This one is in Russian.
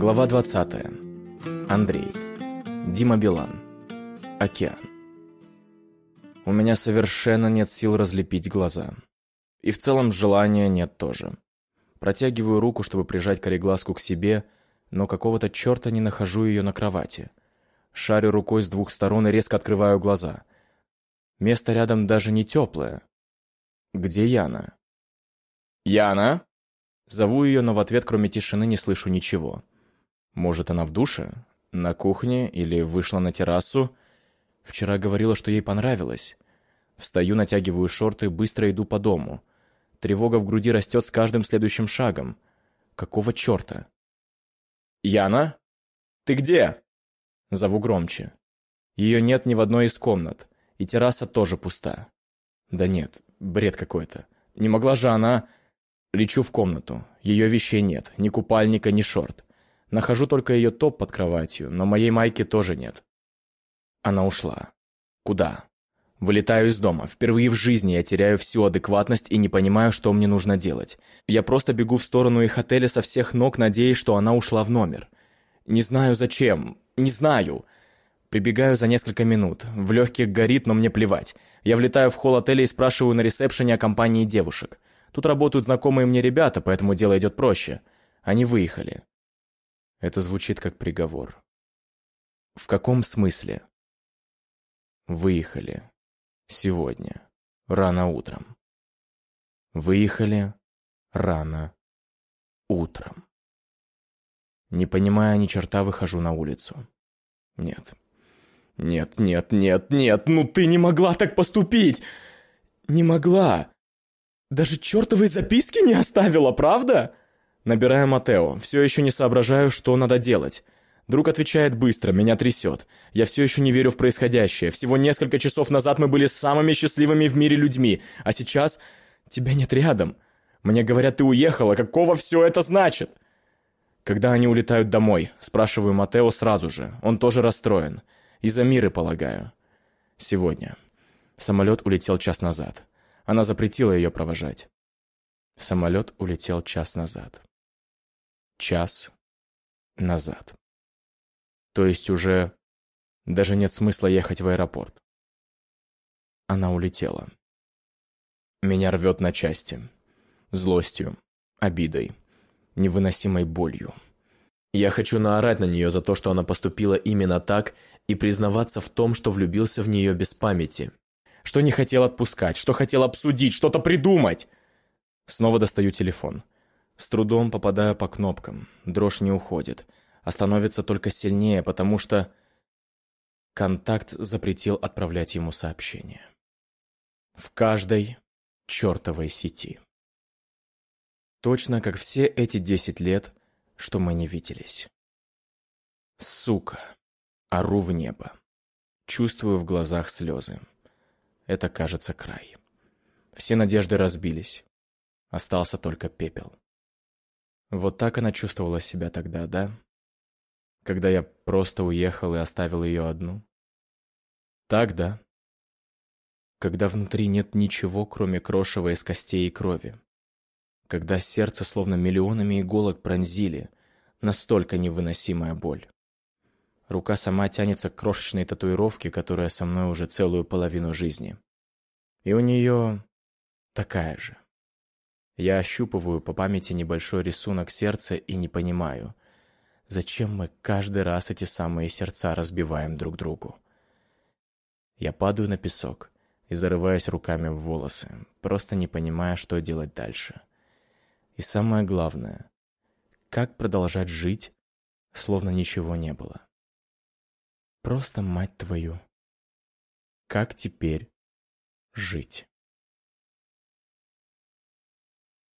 Глава 20. Андрей. Дима Билан. Океан. У меня совершенно нет сил разлепить глаза. И в целом желания нет тоже. Протягиваю руку, чтобы прижать кореглазку к себе, но какого-то черта не нахожу ее на кровати. Шарю рукой с двух сторон и резко открываю глаза. Место рядом даже не теплое. Где Яна? «Яна?» Зову ее, но в ответ, кроме тишины, не слышу ничего. Может, она в душе? На кухне? Или вышла на террасу? Вчера говорила, что ей понравилось. Встаю, натягиваю шорты, быстро иду по дому. Тревога в груди растет с каждым следующим шагом. Какого черта? «Яна? Ты где?» Зову громче. Ее нет ни в одной из комнат, и терраса тоже пуста. Да нет, бред какой-то. Не могла же она... Лечу в комнату. Ее вещей нет, ни купальника, ни шорт. Нахожу только ее топ под кроватью, но моей майки тоже нет. Она ушла. Куда? Вылетаю из дома. Впервые в жизни я теряю всю адекватность и не понимаю, что мне нужно делать. Я просто бегу в сторону их отеля со всех ног, надеясь, что она ушла в номер. Не знаю зачем. Не знаю. Прибегаю за несколько минут. В легких горит, но мне плевать. Я влетаю в холл отеля и спрашиваю на ресепшене о компании девушек. Тут работают знакомые мне ребята, поэтому дело идет проще. Они выехали. Это звучит как приговор. В каком смысле? Выехали. Сегодня. Рано утром. Выехали рано утром. Не понимая ни черта, выхожу на улицу. Нет. Нет, нет, нет, нет, ну ты не могла так поступить! Не могла! Даже чертовой записки не оставила, правда? Набираю Матео. Все еще не соображаю, что надо делать. Друг отвечает быстро, меня трясет. Я все еще не верю в происходящее. Всего несколько часов назад мы были самыми счастливыми в мире людьми, а сейчас тебя нет рядом. Мне говорят, ты уехала. Какого все это значит? Когда они улетают домой, спрашиваю Матео сразу же. Он тоже расстроен. Из-за Миры, полагаю. Сегодня. Самолет улетел час назад. Она запретила ее провожать. Самолет улетел час назад. Час назад. То есть уже даже нет смысла ехать в аэропорт. Она улетела. Меня рвет на части. Злостью, обидой, невыносимой болью. Я хочу наорать на нее за то, что она поступила именно так, и признаваться в том, что влюбился в нее без памяти что не хотел отпускать, что хотел обсудить, что-то придумать. Снова достаю телефон. С трудом попадаю по кнопкам. Дрожь не уходит, а становится только сильнее, потому что... Контакт запретил отправлять ему сообщения. В каждой чертовой сети. Точно как все эти десять лет, что мы не виделись. Сука. Ору в небо. Чувствую в глазах слезы. Это, кажется, край. Все надежды разбились. Остался только пепел. Вот так она чувствовала себя тогда, да? Когда я просто уехал и оставил ее одну? Так, да? Когда внутри нет ничего, кроме крошева из костей и крови. Когда сердце словно миллионами иголок пронзили, настолько невыносимая боль. Рука сама тянется к крошечной татуировке, которая со мной уже целую половину жизни. И у нее такая же. Я ощупываю по памяти небольшой рисунок сердца и не понимаю, зачем мы каждый раз эти самые сердца разбиваем друг другу. Я падаю на песок и зарываюсь руками в волосы, просто не понимая, что делать дальше. И самое главное, как продолжать жить, словно ничего не было. Просто, мать твою, как теперь жить?